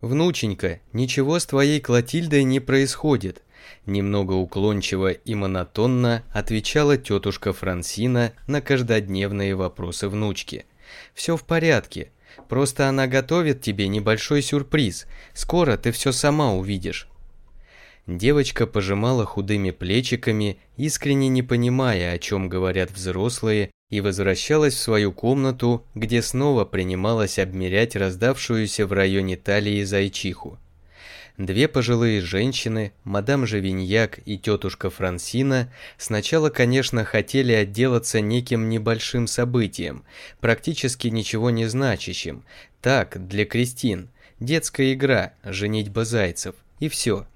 «Внученька, ничего с твоей Клотильдой не происходит», немного уклончиво и монотонно отвечала тетушка Франсина на каждодневные вопросы внучки. «Все в порядке, просто она готовит тебе небольшой сюрприз, скоро ты все сама увидишь». Девочка пожимала худыми плечиками, искренне не понимая, о чем говорят взрослые, и возвращалась в свою комнату, где снова принималась обмерять раздавшуюся в районе талии зайчиху. Две пожилые женщины, мадам Живиньяк и тетушка Франсина, сначала, конечно, хотели отделаться неким небольшим событием, практически ничего не значащим. Так, для Кристин, детская игра, женитьба зайцев, и все.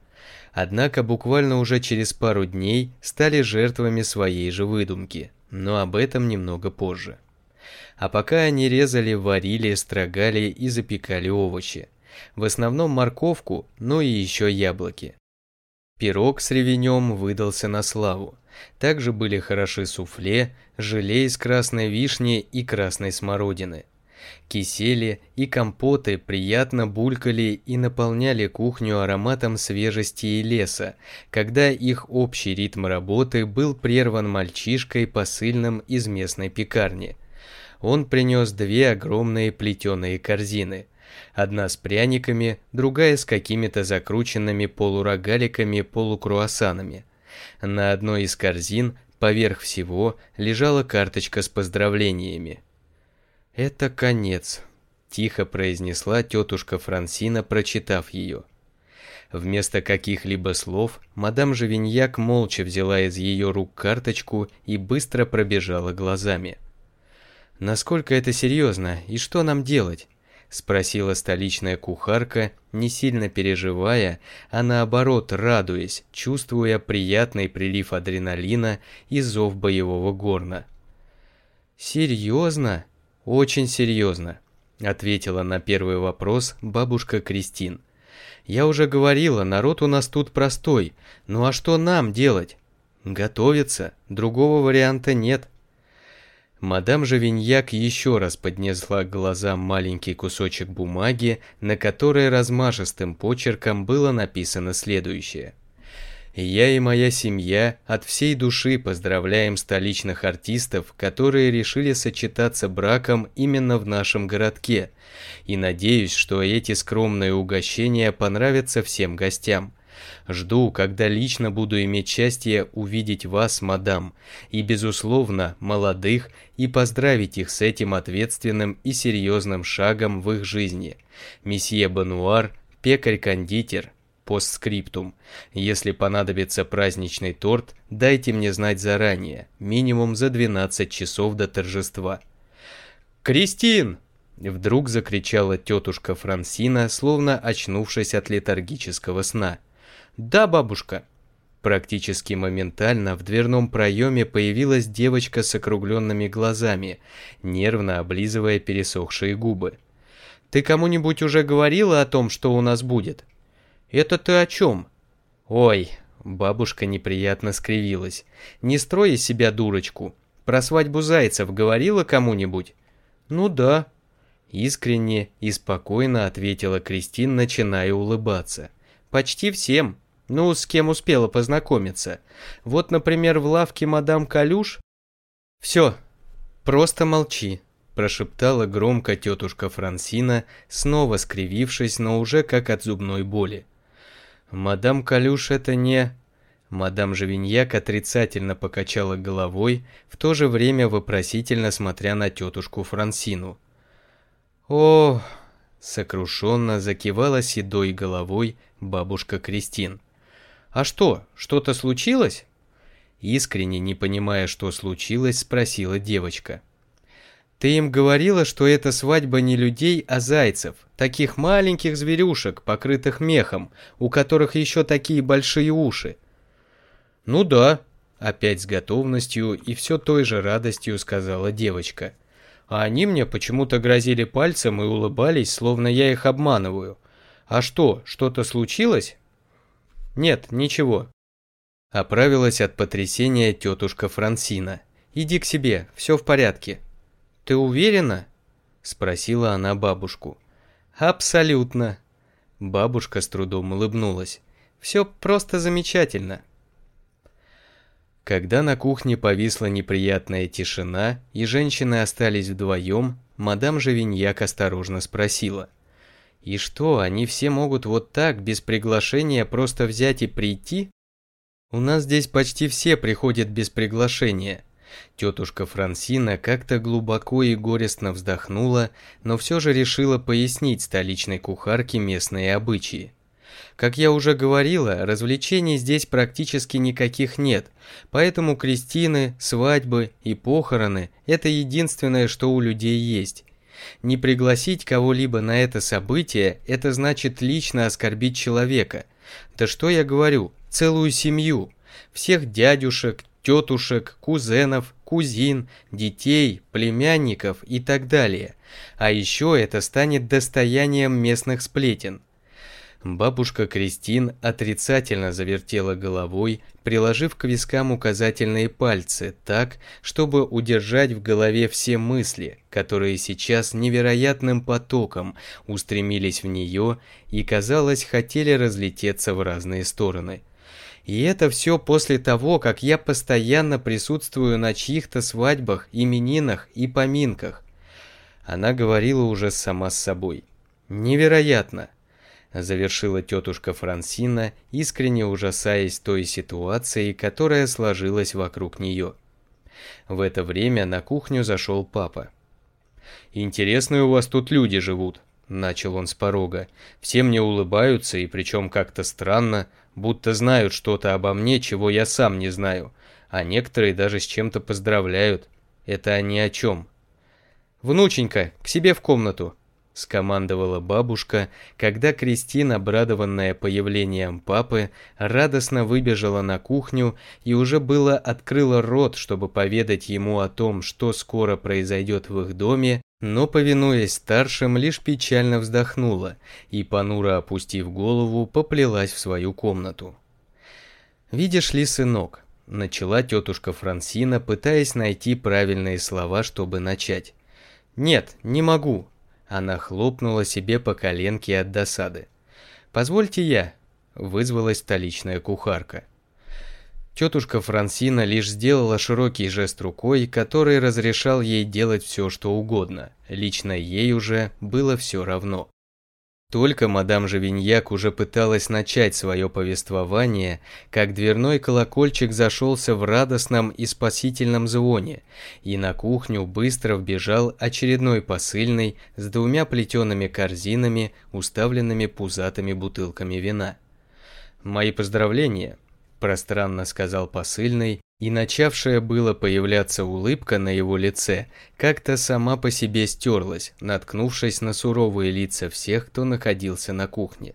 Однако буквально уже через пару дней стали жертвами своей же выдумки но об этом немного позже. А пока они резали, варили, строгали и запекали овощи. В основном морковку, но и еще яблоки. Пирог с ревенем выдался на славу. Также были хороши суфле, желе из красной вишни и красной смородины – Кисели и компоты приятно булькали и наполняли кухню ароматом свежести и леса, когда их общий ритм работы был прерван мальчишкой посыльным из местной пекарни. Он принес две огромные плетеные корзины – Одна с пряниками, другая с какими-то закрученными полурогаликами-полукруассанами. На одной из корзин, поверх всего, лежала карточка с поздравлениями. «Это конец», – тихо произнесла тетушка Франсина, прочитав ее. Вместо каких-либо слов мадам Живиньяк молча взяла из ее рук карточку и быстро пробежала глазами. «Насколько это серьезно и что нам делать?» – спросила столичная кухарка, не сильно переживая, а наоборот радуясь, чувствуя приятный прилив адреналина и зов боевого горна. «Серьезно?» «Очень серьезно», — ответила на первый вопрос бабушка Кристин. «Я уже говорила, народ у нас тут простой. Ну а что нам делать?» «Готовиться. Другого варианта нет». Мадам Живиньяк еще раз поднесла к глазам маленький кусочек бумаги, на которой размашистым почерком было написано следующее – я и моя семья от всей души поздравляем столичных артистов, которые решили сочетаться браком именно в нашем городке. И надеюсь, что эти скромные угощения понравятся всем гостям. Жду, когда лично буду иметь счастье увидеть вас, мадам, и, безусловно, молодых, и поздравить их с этим ответственным и серьезным шагом в их жизни. Месье Бануар, пекарь-кондитер, Постскриптум. Если понадобится праздничный торт, дайте мне знать заранее, минимум за 12 часов до торжества. «Кристин!» – вдруг закричала тетушка Франсина, словно очнувшись от летаргического сна. «Да, бабушка!» Практически моментально в дверном проеме появилась девочка с округленными глазами, нервно облизывая пересохшие губы. «Ты кому-нибудь уже говорила о том, что у нас будет?» «Это ты о чем?» «Ой!» – бабушка неприятно скривилась. «Не строй из себя дурочку. Про свадьбу зайцев говорила кому-нибудь?» «Ну да». Искренне и спокойно ответила Кристин, начиная улыбаться. «Почти всем. Ну, с кем успела познакомиться. Вот, например, в лавке мадам Калюш...» «Все, просто молчи», прошептала громко тетушка Франсина, снова скривившись, но уже как от зубной боли. Мадам Калюш это не... Мадам Живиньяк отрицательно покачала головой, в то же время вопросительно смотря на тетушку Франсину. О, сокрушенно закивала седой головой бабушка Кристин. «А что, что-то случилось?» Искренне, не понимая, что случилось, спросила девочка. Ты им говорила, что это свадьба не людей, а зайцев, таких маленьких зверюшек, покрытых мехом, у которых еще такие большие уши. Ну да, опять с готовностью и все той же радостью сказала девочка. А они мне почему-то грозили пальцем и улыбались, словно я их обманываю. А что, что-то случилось? Нет, ничего. Оправилась от потрясения тетушка Франсина. Иди к себе, все в порядке. «Ты уверена?» – спросила она бабушку. «Абсолютно». Бабушка с трудом улыбнулась. «Все просто замечательно». Когда на кухне повисла неприятная тишина и женщины остались вдвоем, мадам Живиньяк осторожно спросила. «И что, они все могут вот так, без приглашения, просто взять и прийти?» «У нас здесь почти все приходят без приглашения», Тетушка Франсина как-то глубоко и горестно вздохнула, но все же решила пояснить столичной кухарке местные обычаи. Как я уже говорила, развлечений здесь практически никаких нет, поэтому крестины, свадьбы и похороны – это единственное, что у людей есть. Не пригласить кого-либо на это событие – это значит лично оскорбить человека. Да что я говорю, целую семью. Всех дядюшек, тетушек, кузенов, кузин, детей, племянников и так далее. А еще это станет достоянием местных сплетен. Бабушка Кристин отрицательно завертела головой, приложив к вискам указательные пальцы так, чтобы удержать в голове все мысли, которые сейчас невероятным потоком устремились в нее и, казалось, хотели разлететься в разные стороны. И это все после того, как я постоянно присутствую на чьих-то свадьбах, именинах и поминках. Она говорила уже сама с собой. «Невероятно!» Завершила тетушка Франсина, искренне ужасаясь той ситуации, которая сложилась вокруг нее. В это время на кухню зашел папа. «Интересные у вас тут люди живут», — начал он с порога. «Все мне улыбаются, и причем как-то странно, будто знают что-то обо мне, чего я сам не знаю, а некоторые даже с чем-то поздравляют. Это они о чем?» «Внученька, к себе в комнату!» — скомандовала бабушка, когда Кристина, обрадованная появлением папы, радостно выбежала на кухню и уже было открыла рот, чтобы поведать ему о том, что скоро произойдет в их доме, но, повинуясь старшим, лишь печально вздохнула и, понуро опустив голову, поплелась в свою комнату. «Видишь ли, сынок», — начала тетушка Франсина, пытаясь найти правильные слова, чтобы начать. «Нет, не могу», — она хлопнула себе по коленке от досады. «Позвольте я», — вызвалась столичная кухарка. Тетушка Франсина лишь сделала широкий жест рукой, который разрешал ей делать все, что угодно. Лично ей уже было все равно. Только мадам Живиньяк уже пыталась начать свое повествование, как дверной колокольчик зашелся в радостном и спасительном звоне, и на кухню быстро вбежал очередной посыльный с двумя плетеными корзинами, уставленными пузатыми бутылками вина. «Мои поздравления», пространно сказал посыльный, и начавшая было появляться улыбка на его лице, как-то сама по себе стерлась, наткнувшись на суровые лица всех, кто находился на кухне.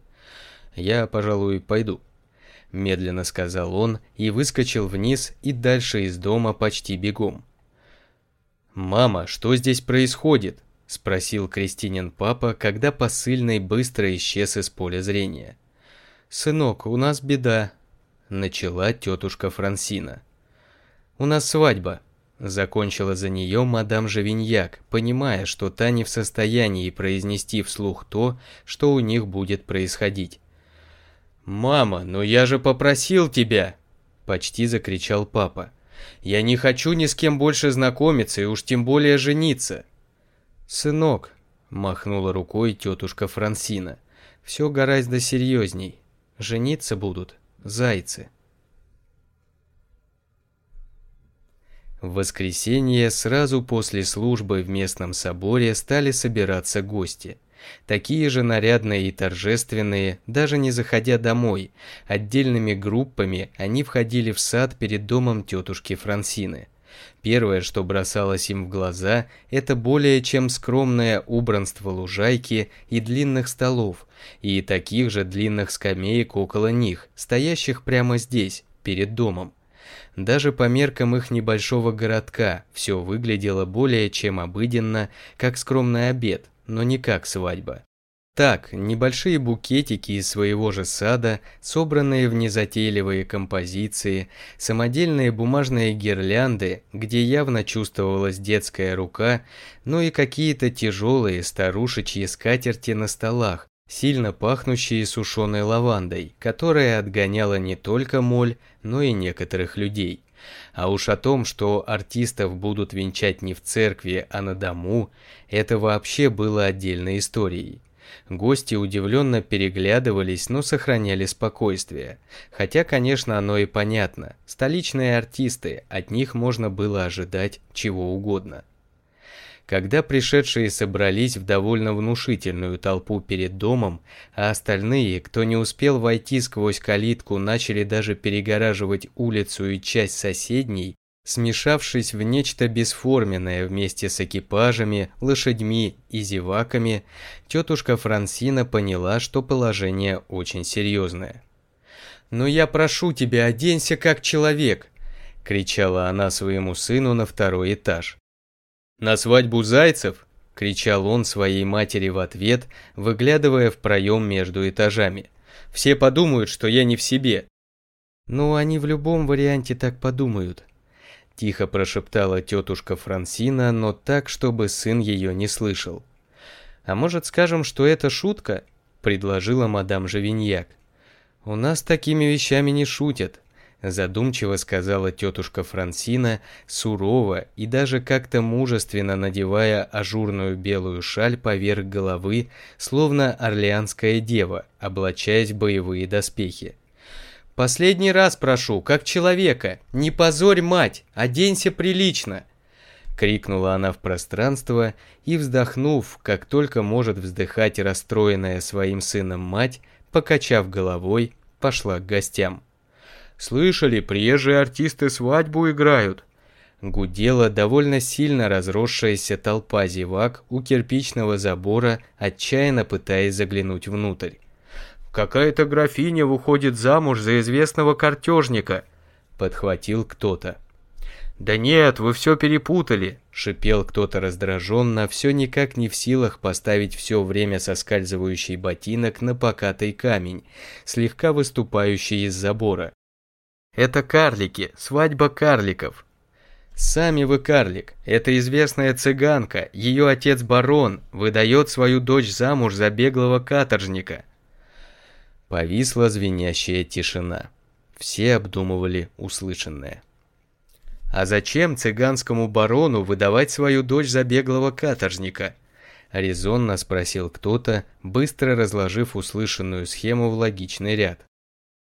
«Я, пожалуй, пойду», – медленно сказал он и выскочил вниз и дальше из дома почти бегом. «Мама, что здесь происходит?» – спросил Кристинин папа, когда посыльный быстро исчез из поля зрения. «Сынок, у нас беда», начала тетушка Франсина. «У нас свадьба», – закончила за нее мадам Живиньяк, понимая, что та не в состоянии произнести вслух то, что у них будет происходить. «Мама, но я же попросил тебя!» – почти закричал папа. «Я не хочу ни с кем больше знакомиться и уж тем более жениться!» «Сынок», – махнула рукой тетушка Франсина, – «все гораздо серьезней. Жениться будут Зайцы. В воскресенье сразу после службы в местном соборе стали собираться гости. Такие же нарядные и торжественные, даже не заходя домой, отдельными группами они входили в сад перед домом тетушки Франсины – Первое, что бросалось им в глаза, это более чем скромное убранство лужайки и длинных столов, и таких же длинных скамеек около них, стоящих прямо здесь, перед домом. Даже по меркам их небольшого городка все выглядело более чем обыденно, как скромный обед, но не как свадьба. Так, небольшие букетики из своего же сада, собранные в незатейливые композиции, самодельные бумажные гирлянды, где явно чувствовалась детская рука, ну и какие-то тяжелые старушечьи скатерти на столах, сильно пахнущие сушеной лавандой, которая отгоняла не только моль, но и некоторых людей. А уж о том, что артистов будут венчать не в церкви, а на дому, это вообще было отдельной историей. Гости удивленно переглядывались, но сохраняли спокойствие. Хотя, конечно, оно и понятно. Столичные артисты, от них можно было ожидать чего угодно. Когда пришедшие собрались в довольно внушительную толпу перед домом, а остальные, кто не успел войти сквозь калитку, начали даже перегораживать улицу и часть соседней, смешавшись в нечто бесформенное вместе с экипажами, лошадьми и зеваками, тетушка Франсина поняла, что положение очень серьезное. «Но я прошу тебя, оденься как человек!» – кричала она своему сыну на второй этаж. «На свадьбу зайцев?» – кричал он своей матери в ответ, выглядывая в проем между этажами. «Все подумают, что я не в себе». «Ну, они в любом варианте так подумают», Тихо прошептала тетушка Франсина, но так, чтобы сын ее не слышал. «А может, скажем, что это шутка?» – предложила мадам Живиньяк. «У нас такими вещами не шутят», – задумчиво сказала тетушка Франсина, сурово и даже как-то мужественно надевая ажурную белую шаль поверх головы, словно орлеанская дева, облачаясь в боевые доспехи. Последний раз прошу, как человека, не позорь мать, оденься прилично!» Крикнула она в пространство и, вздохнув, как только может вздыхать расстроенная своим сыном мать, покачав головой, пошла к гостям. «Слышали, приезжие артисты свадьбу играют!» Гудела довольно сильно разросшаяся толпа зевак у кирпичного забора, отчаянно пытаясь заглянуть внутрь какая-то графиня выходит замуж за известного картежника», — подхватил кто-то. «Да нет, вы все перепутали», — шипел кто-то раздраженно, все никак не в силах поставить все время соскальзывающий ботинок на покатый камень, слегка выступающий из забора. «Это карлики, свадьба карликов», «Сами вы карлик. Это известная цыганка, ее отец барон, выдает свою дочь замуж за беглого каторжника. Повисла звенящая тишина. Все обдумывали услышанное. А зачем цыганскому барону выдавать свою дочь за беглого каторжника? Резонно спросил кто-то, быстро разложив услышанную схему в логичный ряд.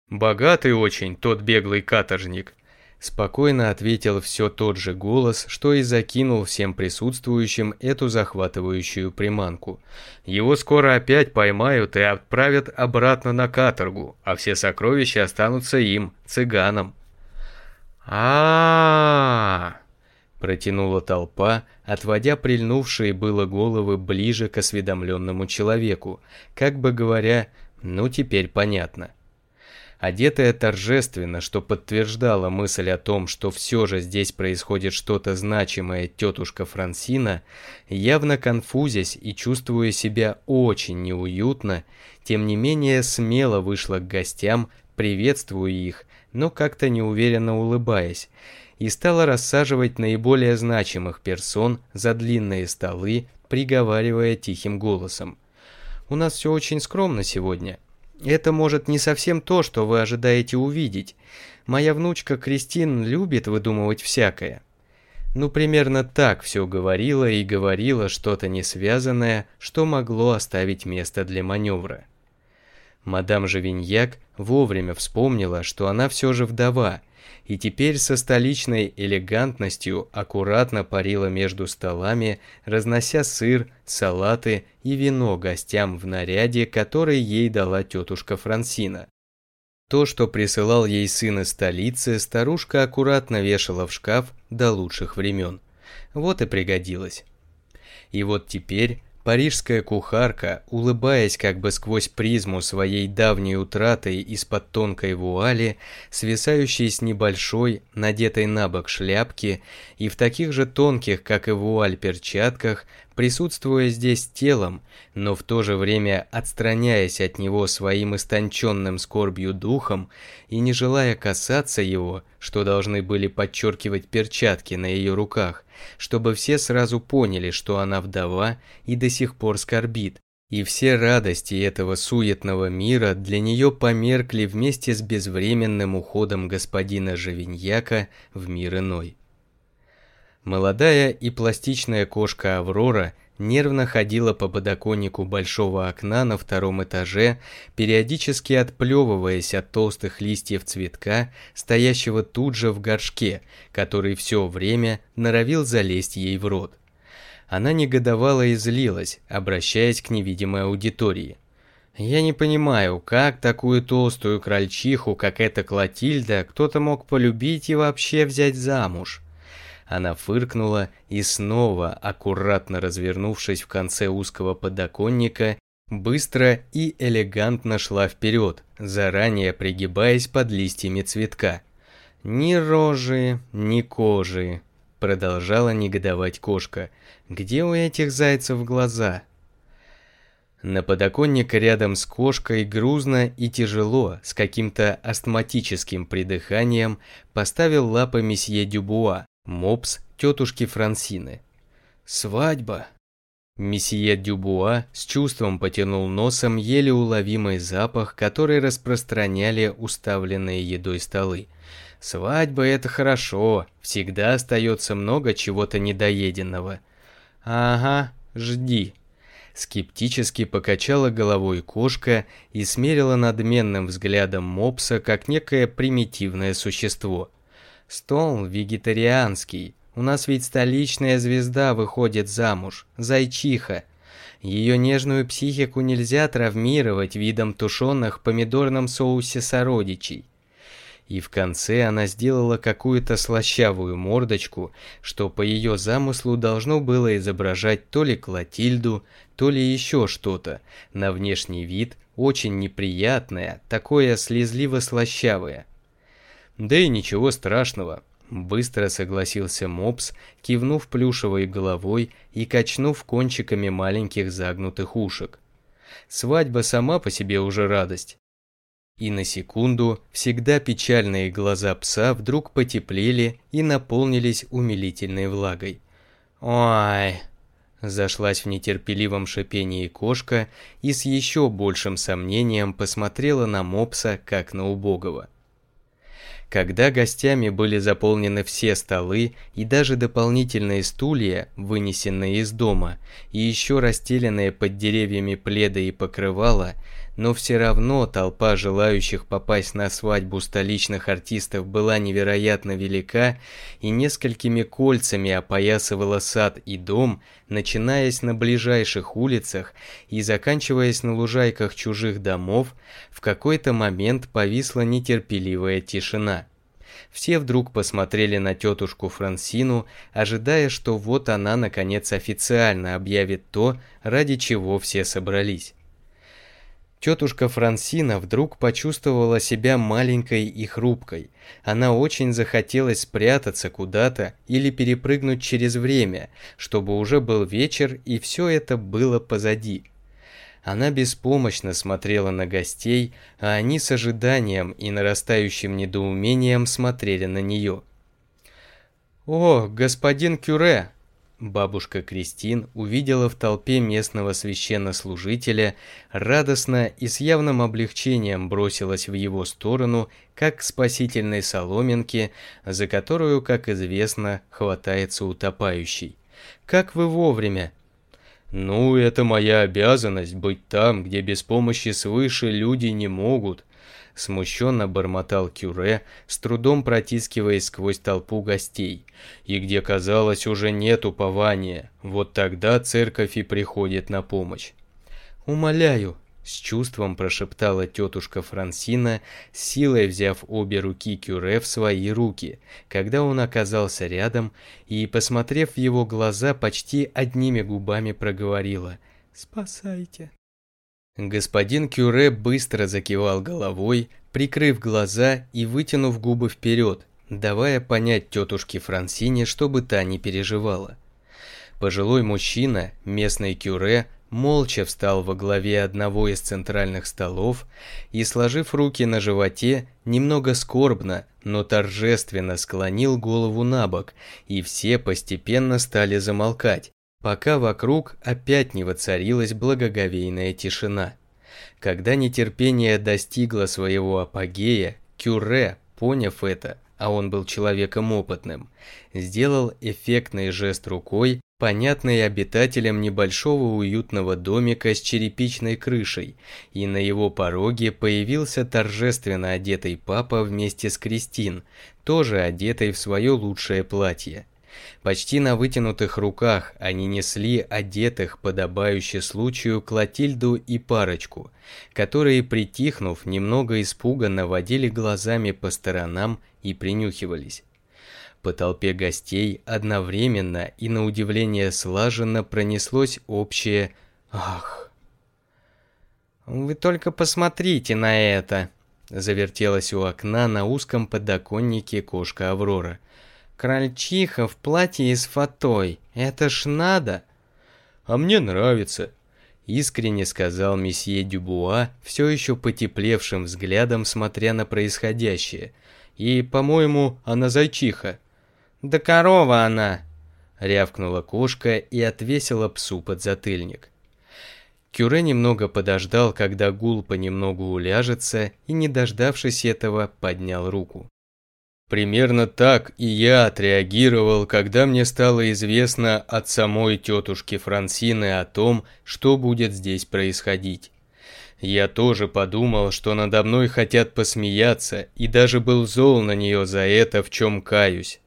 Богатый очень тот беглый каторжник, Спокойно ответил все тот же голос, что и закинул всем присутствующим эту захватывающую приманку. Его скоро опять поймают и отправят обратно на каторгу, а все сокровища останутся им, цыганам. а, протянула толпа, отводя прильнувшие было головы ближе к осведомленному человеку, как бы говоря, ну теперь понятно одетая торжественно, что подтверждала мысль о том, что все же здесь происходит что-то значимое, тетушка Франсина, явно конфузясь и чувствуя себя очень неуютно, тем не менее смело вышла к гостям, приветствуя их, но как-то неуверенно улыбаясь, и стала рассаживать наиболее значимых персон за длинные столы, приговаривая тихим голосом. «У нас все очень скромно сегодня. Это, может, не совсем то, что вы ожидаете увидеть. Моя внучка Кристин любит выдумывать всякое. Ну, примерно так все говорила и говорила что-то несвязанное, что могло оставить место для маневра. Мадам Живиньяк вовремя вспомнила, что она все же вдова – и теперь со столичной элегантностью аккуратно парила между столами, разнося сыр, салаты и вино гостям в наряде, который ей дала тетушка Франсина. То, что присылал ей сын из столицы, старушка аккуратно вешала в шкаф до лучших времен. Вот и пригодилось. И вот теперь Парижская кухарка, улыбаясь как бы сквозь призму своей давней утраты из-под тонкой вуали, свисающей с небольшой, надетой на бок шляпки и в таких же тонких, как и вуаль, перчатках, присутствуя здесь телом, но в то же время отстраняясь от него своим истонченным скорбью духом и не желая касаться его, что должны были подчеркивать перчатки на ее руках, чтобы все сразу поняли, что она вдова и до сих пор скорбит, и все радости этого суетного мира для нее померкли вместе с безвременным уходом господина Живиньяка в мир иной. Молодая и пластичная кошка Аврора нервно ходила по подоконнику большого окна на втором этаже, периодически отплевываясь от толстых листьев цветка, стоящего тут же в горшке, который все время норовил залезть ей в рот. Она негодовала и злилась, обращаясь к невидимой аудитории. Я не понимаю, как такую толстую крольчиху, как эта Клотильда, кто-то мог полюбить и вообще взять замуж. Она фыркнула и снова, аккуратно развернувшись в конце узкого подоконника, быстро и элегантно шла вперед, заранее пригибаясь под листьями цветка. «Ни рожи, ни кожи», — продолжала негодовать кошка. «Где у этих зайцев глаза?» На подоконник рядом с кошкой грузно и тяжело, с каким-то астматическим придыханием, поставил лапы месье Дюбуа, мопс тетушки Франсины. «Свадьба!» Месье Дюбуа с чувством потянул носом еле уловимый запах, который распространяли уставленные едой столы. «Свадьба – это хорошо, всегда остается много чего-то недоеденного». «Ага, жди». Скептически покачала головой кошка и смерила надменным взглядом мопса как некое примитивное существо – Стол вегетарианский. У нас ведь столичная звезда выходит замуж, зайчиха. Ее нежную психику нельзя травмировать видом тушеных в помидорном соусе сородичей. И в конце она сделала какую-то слащавую мордочку, что по ее замыслу должно было изображать то ли Клотильду, то ли еще что-то, на внешний вид очень неприятное, такое слезливо-слащавое. Да и ничего страшного. Быстро согласился Мопс, кивнув плюшевой головой и качнув кончиками маленьких загнутых ушек. Свадьба сама по себе уже радость. И на секунду всегда печальные глаза пса вдруг потеплели и наполнились умилительной влагой. «Ой!» Зашлась в нетерпеливом шипении кошка и с еще большим сомнением посмотрела на мопса, как на убогого. Когда гостями были заполнены все столы и даже дополнительные стулья, вынесенные из дома, и еще расстеленные под деревьями пледы и покрывала, но все равно толпа желающих попасть на свадьбу столичных артистов была невероятно велика и несколькими кольцами опоясывала сад и дом, начинаясь на ближайших улицах и заканчиваясь на лужайках чужих домов, в какой-то момент повисла нетерпеливая тишина. Все вдруг посмотрели на тетушку Франсину, ожидая, что вот она наконец официально объявит то, ради чего все собрались. Тетушка Франсина вдруг почувствовала себя маленькой и хрупкой. Она очень захотелось спрятаться куда-то или перепрыгнуть через время, чтобы уже был вечер и все это было позади. Она беспомощно смотрела на гостей, а они с ожиданием и нарастающим недоумением смотрели на нее. «О, господин Кюре!» Бабушка Кристин увидела в толпе местного священнослужителя, радостно и с явным облегчением бросилась в его сторону, как к спасительной соломинке, за которую, как известно, хватается утопающий. «Как вы вовремя!» «Ну, это моя обязанность быть там, где без помощи свыше люди не могут», смущенно бормотал Кюре, с трудом протискиваясь сквозь толпу гостей, и где, казалось, уже нет упования, вот тогда церковь и приходит на помощь. «Умоляю!» – с чувством прошептала тетушка Франсина, силой взяв обе руки Кюре в свои руки, когда он оказался рядом, и, посмотрев в его глаза, почти одними губами проговорила «Спасайте!» Господин Кюре быстро закивал головой, прикрыв глаза и вытянув губы вперед, давая понять тетушке Франсине, чтобы та не переживала. Пожилой мужчина, местный Кюре, молча встал во главе одного из центральных столов и, сложив руки на животе, немного скорбно, но торжественно склонил голову на бок, и все постепенно стали замолкать, пока вокруг опять не воцарилась благоговейная тишина. Когда нетерпение достигло своего апогея, Кюре, поняв это, а он был человеком опытным, сделал эффектный жест рукой, понятный обитателям небольшого уютного домика с черепичной крышей, и на его пороге появился торжественно одетый папа вместе с Кристин, тоже одетый в свое лучшее платье. Почти на вытянутых руках они несли одетых, подобающе случаю, Клотильду и парочку, которые, притихнув, немного испуганно водили глазами по сторонам и принюхивались. По толпе гостей одновременно и на удивление слаженно пронеслось общее «Ах!». «Вы только посмотрите на это!» Завертелась у окна на узком подоконнике кошка Аврора – Крольчиха в платье с фатой. Это ж надо. А мне нравится, искренне сказал месье Дюбуа, все еще потеплевшим взглядом смотря на происходящее. И, по-моему, она зайчиха. Да корова она, рявкнула кошка и отвесила псу подзатыльник. Кюре немного подождал, когда гул понемногу уляжется, и, не дождавшись этого, поднял руку. Примерно так и я отреагировал, когда мне стало известно от самой тетушки Франсины о том, что будет здесь происходить. Я тоже подумал, что надо мной хотят посмеяться, и даже был зол на нее за это, в чем каюсь.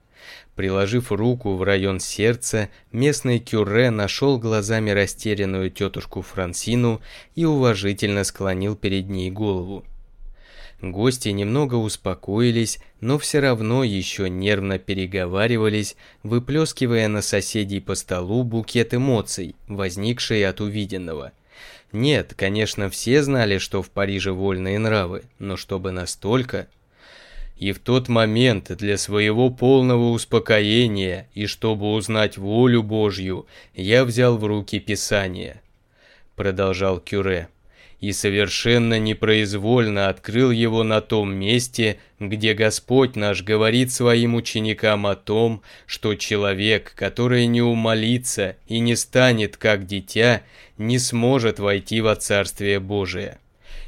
Приложив руку в район сердца, местный кюре нашел глазами растерянную тетушку Франсину и уважительно склонил перед ней голову. Гости немного успокоились, но все равно еще нервно переговаривались, выплескивая на соседей по столу букет эмоций, возникшие от увиденного. Нет, конечно, все знали, что в Париже вольные нравы, но чтобы настолько... И в тот момент для своего полного успокоения и чтобы узнать волю Божью, я взял в руки Писание. Продолжал Кюре и совершенно непроизвольно открыл его на том месте, где Господь наш говорит своим ученикам о том, что человек, который не умолится и не станет как дитя, не сможет войти во Царствие Божие.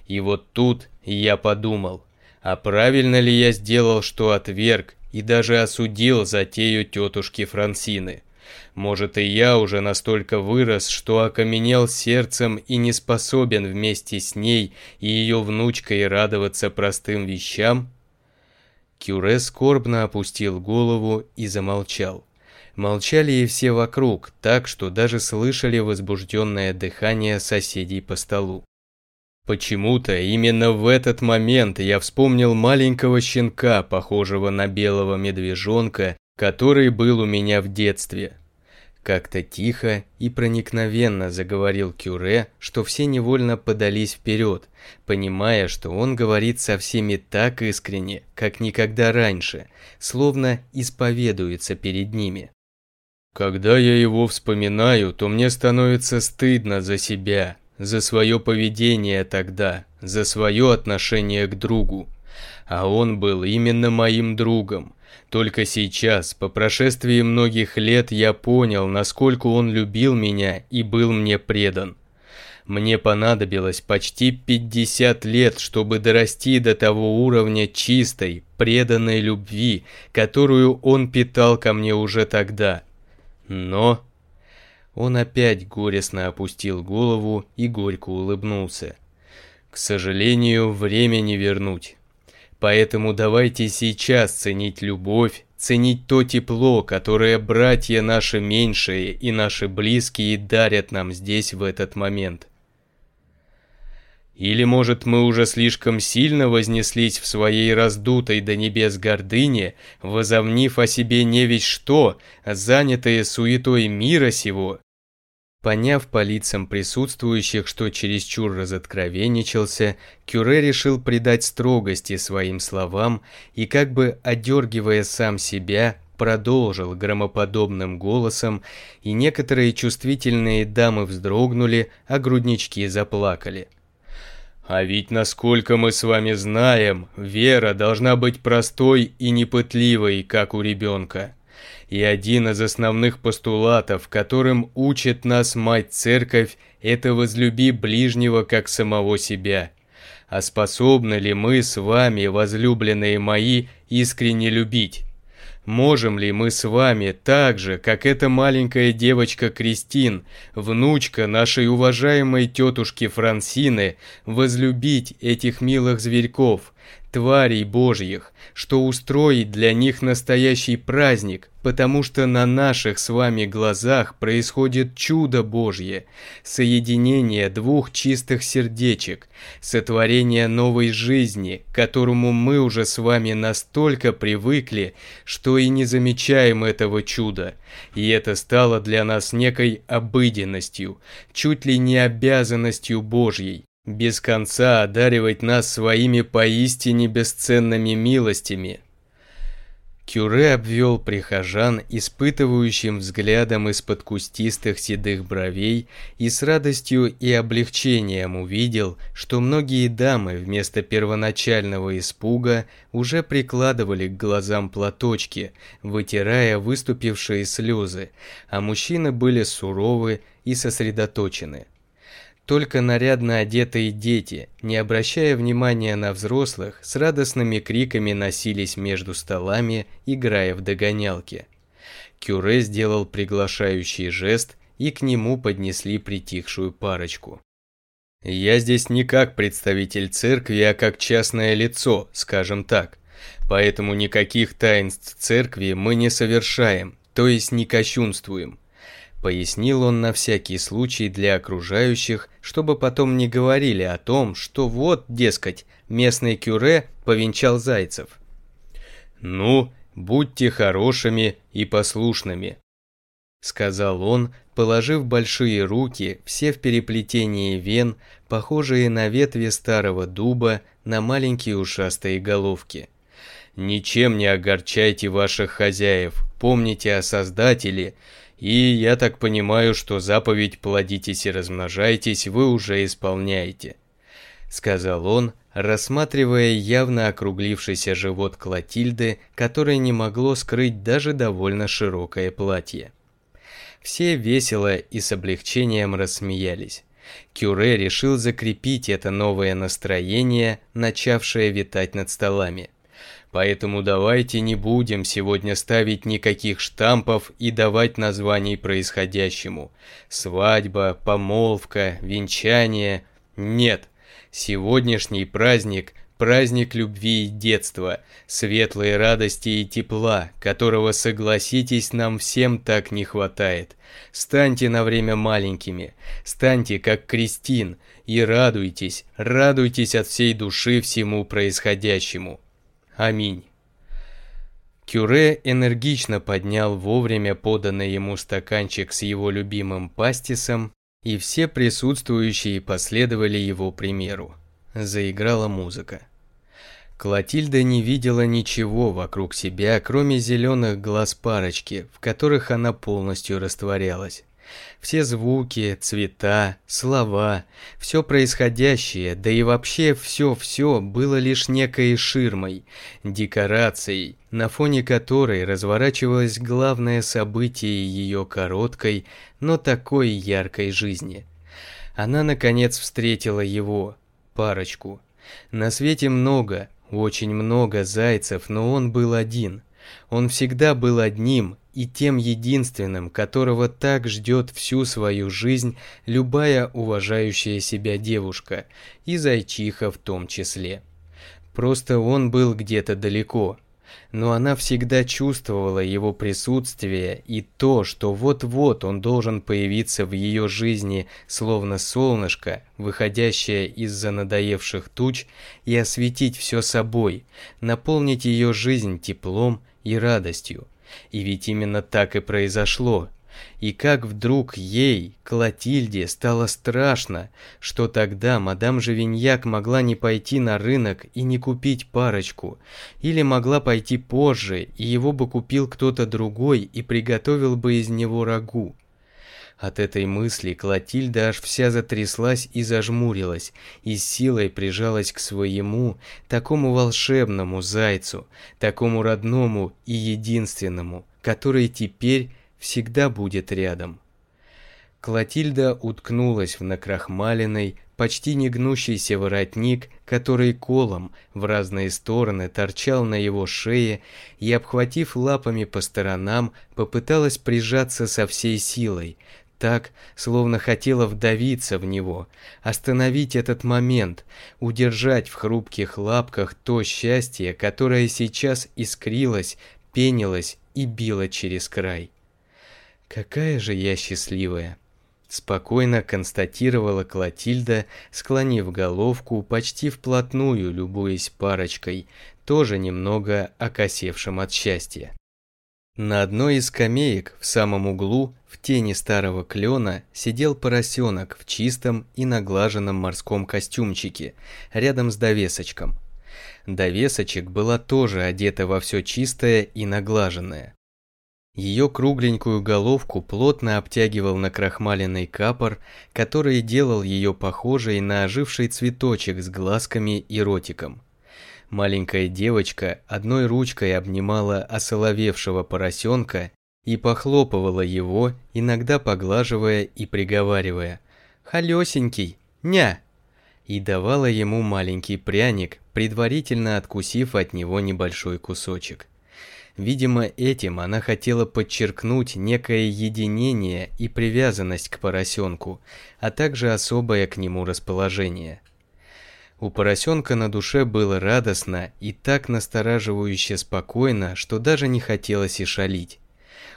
И вот тут я подумал, а правильно ли я сделал, что отверг и даже осудил затею тетушки Франсины – может, и я уже настолько вырос, что окаменел сердцем и не способен вместе с ней и ее внучкой радоваться простым вещам? Кюре скорбно опустил голову и замолчал. Молчали и все вокруг, так что даже слышали возбужденное дыхание соседей по столу. Почему-то именно в этот момент я вспомнил маленького щенка, похожего на белого медвежонка, который был у меня в детстве. Как-то тихо и проникновенно заговорил Кюре, что все невольно подались вперед, понимая, что он говорит со всеми так искренне, как никогда раньше, словно исповедуется перед ними. Когда я его вспоминаю, то мне становится стыдно за себя, за свое поведение тогда, за свое отношение к другу. А он был именно моим другом, только сейчас, по прошествии многих лет, я понял, насколько он любил меня и был мне предан. Мне понадобилось почти 50 лет, чтобы дорасти до того уровня чистой, преданной любви, которую он питал ко мне уже тогда. Но... Он опять горестно опустил голову и горько улыбнулся. К сожалению, время не вернуть. Поэтому давайте сейчас ценить любовь, ценить то тепло, которое братья наши меньшие и наши близкие дарят нам здесь в этот момент. Или, может, мы уже слишком сильно вознеслись в своей раздутой до небес гордыне, возомнив о себе не ведь что, а занятые суетой мира сего, Поняв по лицам присутствующих, что чересчур разоткровенничался, Кюре решил придать строгости своим словам и, как бы одергивая сам себя, продолжил громоподобным голосом, и некоторые чувствительные дамы вздрогнули, а груднички заплакали. «А ведь, насколько мы с вами знаем, вера должна быть простой и непытливой, как у ребенка». И один из основных постулатов, которым учит нас Мать-Церковь, это возлюби ближнего как самого себя. А способны ли мы с вами, возлюбленные мои, искренне любить? Можем ли мы с вами так же, как эта маленькая девочка Кристин, внучка нашей уважаемой тетушки Франсины, возлюбить этих милых зверьков, тварей божьих, что устроить для них настоящий праздник, потому что на наших с вами глазах происходит чудо божье, соединение двух чистых сердечек, сотворение новой жизни, к которому мы уже с вами настолько привыкли, что и не замечаем этого чуда, и это стало для нас некой обыденностью, чуть ли не обязанностью божьей без конца одаривать нас своими поистине бесценными милостями. Кюре обвел прихожан испытывающим взглядом из-под кустистых седых бровей и с радостью и облегчением увидел, что многие дамы вместо первоначального испуга уже прикладывали к глазам платочки, вытирая выступившие слезы, а мужчины были суровы и сосредоточены. Только нарядно одетые дети, не обращая внимания на взрослых, с радостными криками носились между столами, играя в догонялки. Кюре сделал приглашающий жест, и к нему поднесли притихшую парочку. «Я здесь не как представитель церкви, а как частное лицо, скажем так. Поэтому никаких таинств церкви мы не совершаем, то есть не кощунствуем. Пояснил он на всякий случай для окружающих, чтобы потом не говорили о том, что вот, дескать, местный кюре повенчал зайцев. «Ну, будьте хорошими и послушными», — сказал он, положив большие руки, все в переплетении вен, похожие на ветви старого дуба, на маленькие ушастые головки. «Ничем не огорчайте ваших хозяев, помните о Создателе», — и я так понимаю, что заповедь «плодитесь и размножайтесь» вы уже исполняете», — сказал он, рассматривая явно округлившийся живот Клотильды, которое не могло скрыть даже довольно широкое платье. Все весело и с облегчением рассмеялись. Кюре решил закрепить это новое настроение, начавшее витать над столами. Поэтому давайте не будем сегодня ставить никаких штампов и давать названий происходящему. Свадьба, помолвка, венчание. Нет. Сегодняшний праздник – праздник любви и детства, светлой радости и тепла, которого, согласитесь, нам всем так не хватает. Станьте на время маленькими, станьте как Кристин и радуйтесь, радуйтесь от всей души всему происходящему. Аминь. Кюре энергично поднял вовремя поданный ему стаканчик с его любимым пастисом, и все присутствующие последовали его примеру. Заиграла музыка. Клотильда не видела ничего вокруг себя, кроме зеленых глаз парочки, в которых она полностью растворялась. Все звуки, цвета, слова, все происходящее, да и вообще все-все было лишь некой ширмой, декорацией, на фоне которой разворачивалось главное событие ее короткой, но такой яркой жизни. Она, наконец, встретила его, парочку. На свете много, очень много зайцев, но он был один. Он всегда был одним, и тем единственным, которого так ждет всю свою жизнь любая уважающая себя девушка, и зайчиха в том числе. Просто он был где-то далеко, но она всегда чувствовала его присутствие и то, что вот-вот он должен появиться в ее жизни, словно солнышко, выходящее из-за надоевших туч, и осветить все собой, наполнить ее жизнь теплом и радостью. И ведь именно так и произошло. И как вдруг ей, Клотильде, стало страшно, что тогда мадам Живиньяк могла не пойти на рынок и не купить парочку, или могла пойти позже, и его бы купил кто-то другой и приготовил бы из него рагу. От этой мысли Клотильда аж вся затряслась и зажмурилась, и силой прижалась к своему, такому волшебному зайцу, такому родному и единственному, который теперь всегда будет рядом. Клотильда уткнулась в накрахмаленный, почти не гнущийся воротник, который колом в разные стороны торчал на его шее и, обхватив лапами по сторонам, попыталась прижаться со всей силой, так, словно хотела вдавиться в него, остановить этот момент, удержать в хрупких лапках то счастье, которое сейчас искрилось, пенилось и било через край. «Какая же я счастливая!» Спокойно констатировала Клотильда, склонив головку почти вплотную, любуясь парочкой, тоже немного окосевшим от счастья. На одной из скамеек в самом углу, в тени старого клена, сидел поросенок в чистом и наглаженном морском костюмчике, рядом с довесочком. Довесочек была тоже одета во все чистое и наглаженное. Ее кругленькую головку плотно обтягивал на накрахмаленный капор, который делал ее похожей на оживший цветочек с глазками и ротиком. Маленькая девочка одной ручкой обнимала осоловевшего поросенка и похлопывала его, иногда поглаживая и приговаривая «Холесенький! Ня!» и давала ему маленький пряник, предварительно откусив от него небольшой кусочек. Видимо, этим она хотела подчеркнуть некое единение и привязанность к поросенку, а также особое к нему расположение – у поросенка на душе было радостно и так настораживающе спокойно, что даже не хотелось и шалить.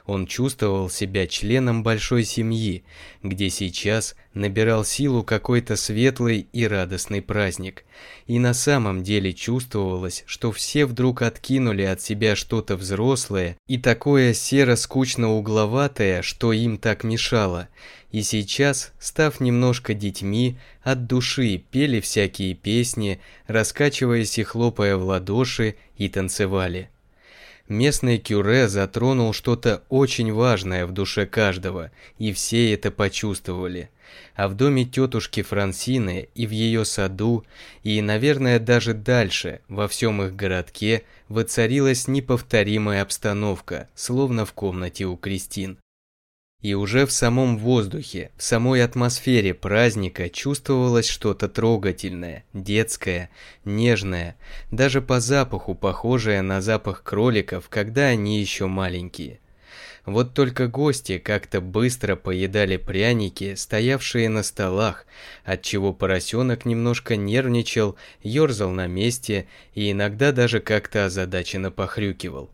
Он чувствовал себя членом большой семьи, где сейчас набирал силу какой-то светлый и радостный праздник. И на самом деле чувствовалось, что все вдруг откинули от себя что-то взрослое и такое серо-скучно-угловатое, что им так мешало – и сейчас, став немножко детьми, от души пели всякие песни, раскачиваясь и хлопая в ладоши, и танцевали. Местный кюре затронул что-то очень важное в душе каждого, и все это почувствовали. А в доме тетушки Франсины и в ее саду, и, наверное, даже дальше, во всем их городке, воцарилась неповторимая обстановка, словно в комнате у Кристин. И уже в самом воздухе, в самой атмосфере праздника чувствовалось что-то трогательное, детское, нежное, даже по запаху похожее на запах кроликов, когда они еще маленькие. Вот только гости как-то быстро поедали пряники, стоявшие на столах, отчего поросенок немножко нервничал, ерзал на месте и иногда даже как-то озадаченно похрюкивал.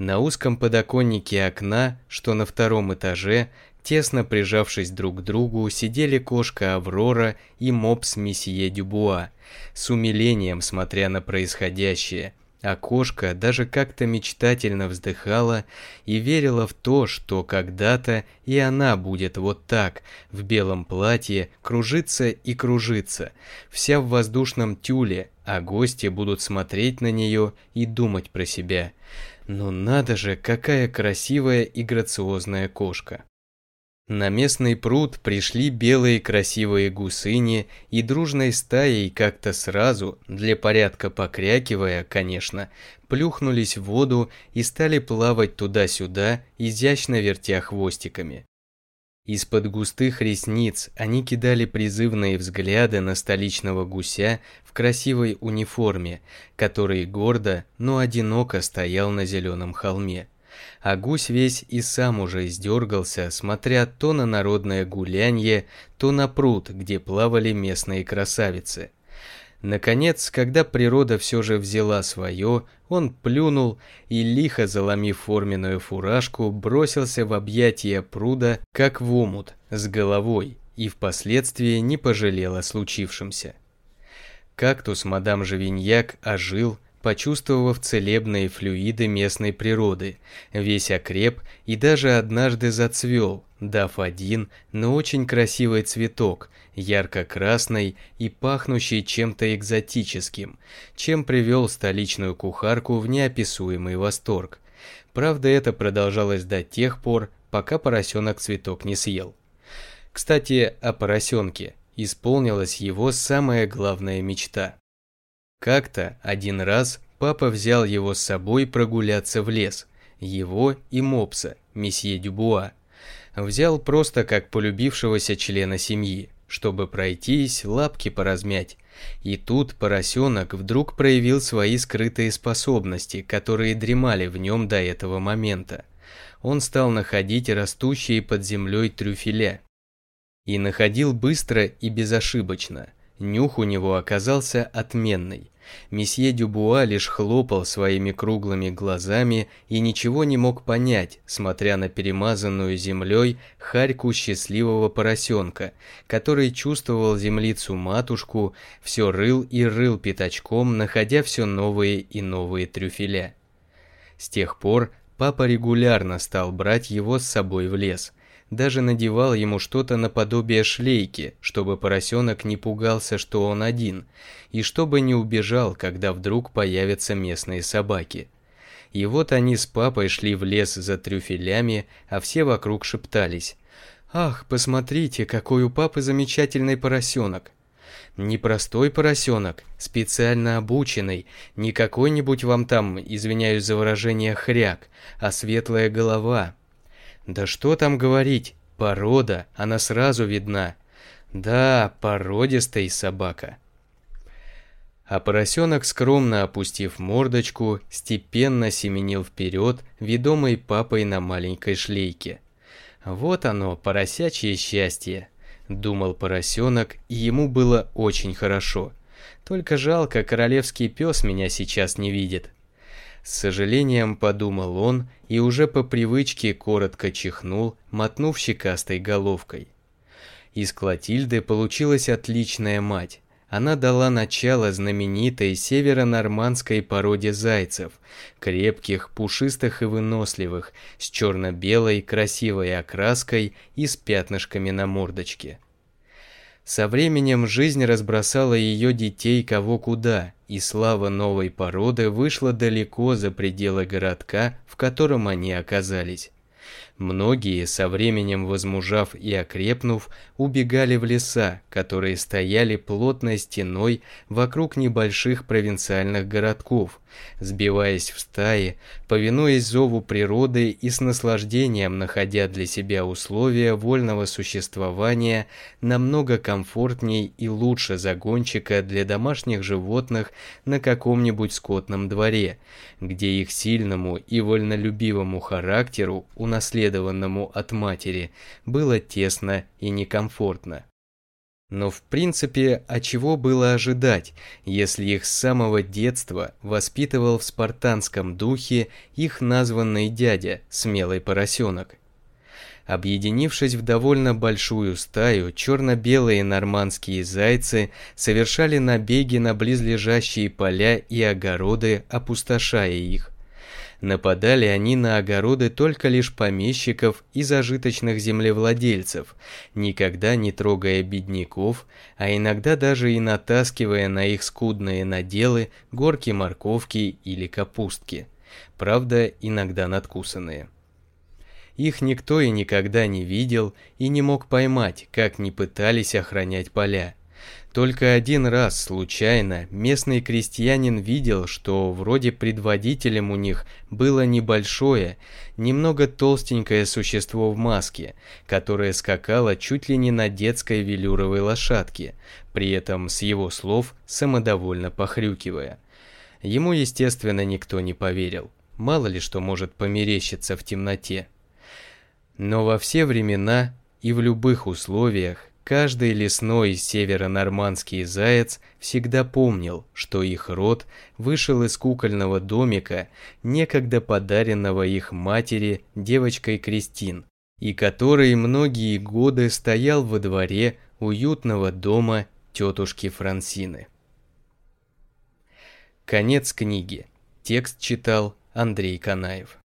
На узком подоконнике окна, что на втором этаже, тесно прижавшись друг к другу, сидели кошка Аврора и мопс месье Дюбуа, с умилением смотря на происходящее. А кошка даже как-то мечтательно вздыхала и верила в то, что когда-то и она будет вот так, в белом платье, кружиться и кружиться, вся в воздушном тюле, а гости будут смотреть на нее и думать про себя. Но надо же, какая красивая и грациозная кошка. На местный пруд пришли белые красивые гусыни и дружной стаей как-то сразу, для порядка покрякивая, конечно, плюхнулись в воду и стали плавать туда-сюда, изящно вертя хвостиками. Из-под густых ресниц они кидали призывные взгляды на столичного гуся в красивой униформе, который гордо, но одиноко стоял на зеленом холме. А гусь весь и сам уже издергался, смотря то на народное гулянье, то на пруд, где плавали местные красавицы. Наконец, когда природа все же взяла свое, он плюнул и, лихо заломив форменную фуражку, бросился в объятия пруда, как в омут, с головой, и впоследствии не пожалел о случившемся. Кактус мадам Живиньяк ожил, почувствовав целебные флюиды местной природы, весь окреп и даже однажды зацвел, дав один, но очень красивый цветок, ярко-красный и пахнущий чем-то экзотическим, чем привел столичную кухарку в неописуемый восторг. Правда, это продолжалось до тех пор, пока поросенок цветок не съел. Кстати, о поросенке. Исполнилась его самая главная мечта – как-то один раз папа взял его с собой прогуляться в лес, его и мопса, месье Дюбуа. Взял просто как полюбившегося члена семьи, чтобы пройтись, лапки поразмять. И тут поросенок вдруг проявил свои скрытые способности, которые дремали в нем до этого момента. Он стал находить растущие под землей трюфеля. И находил быстро и безошибочно – Нюх у него оказался отменный. Месье Дюбуа лишь хлопал своими круглыми глазами и ничего не мог понять, смотря на перемазанную землей харьку счастливого поросенка, который чувствовал землицу-матушку, все рыл и рыл пятачком, находя все новые и новые трюфеля. С тех пор папа регулярно стал брать его с собой в лес – даже надевал ему что-то наподобие шлейки, чтобы поросенок не пугался, что он один, и чтобы не убежал, когда вдруг появятся местные собаки. И вот они с папой шли в лес за трюфелями, а все вокруг шептались. «Ах, посмотрите, какой у папы замечательный поросенок!» Непростой поросенок, специально обученный, не какой-нибудь вам там, извиняюсь за выражение, хряк, а светлая голова, да что там говорить, порода, она сразу видна. Да, породистая собака. А поросенок, скромно опустив мордочку, степенно семенил вперед, ведомый папой на маленькой шлейке. «Вот оно, поросячье счастье!» – думал поросенок, и ему было очень хорошо. «Только жалко, королевский пес меня сейчас не видит». С сожалением подумал он и уже по привычке коротко чихнул, мотнув щекастой головкой. Из Клотильды получилась отличная мать. Она дала начало знаменитой северо-нормандской породе зайцев, крепких, пушистых и выносливых, с черно-белой красивой окраской и с пятнышками на мордочке. Со временем жизнь разбросала ее детей кого куда – и слава новой породы вышла далеко за пределы городка, в котором они оказались. Многие, со временем возмужав и окрепнув, убегали в леса, которые стояли плотной стеной вокруг небольших провинциальных городков, сбиваясь в стаи, повинуясь зову природы и с наслаждением находя для себя условия вольного существования намного комфортней и лучше загончика для домашних животных на каком-нибудь скотном дворе, где их сильному и вольнолюбивому характеру унаследовали унаследованному от матери, было тесно и некомфортно. Но в принципе, а чего было ожидать, если их с самого детства воспитывал в спартанском духе их названный дядя, смелый поросенок? Объединившись в довольно большую стаю, черно-белые нормандские зайцы совершали набеги на близлежащие поля и огороды, опустошая их – Нападали они на огороды только лишь помещиков и зажиточных землевладельцев, никогда не трогая бедняков, а иногда даже и натаскивая на их скудные наделы горки морковки или капустки, правда иногда надкусанные. Их никто и никогда не видел и не мог поймать, как не пытались охранять поля – только один раз, случайно, местный крестьянин видел, что вроде предводителем у них было небольшое, немного толстенькое существо в маске, которое скакало чуть ли не на детской велюровой лошадке, при этом, с его слов, самодовольно похрюкивая. Ему, естественно, никто не поверил. Мало ли что может померещиться в темноте. Но во все времена и в любых условиях Каждый лесной северо-нормандский заяц всегда помнил, что их род вышел из кукольного домика, некогда подаренного их матери девочкой Кристин, и который многие годы стоял во дворе уютного дома тетушки Франсины. Конец книги. Текст читал Андрей Канаев.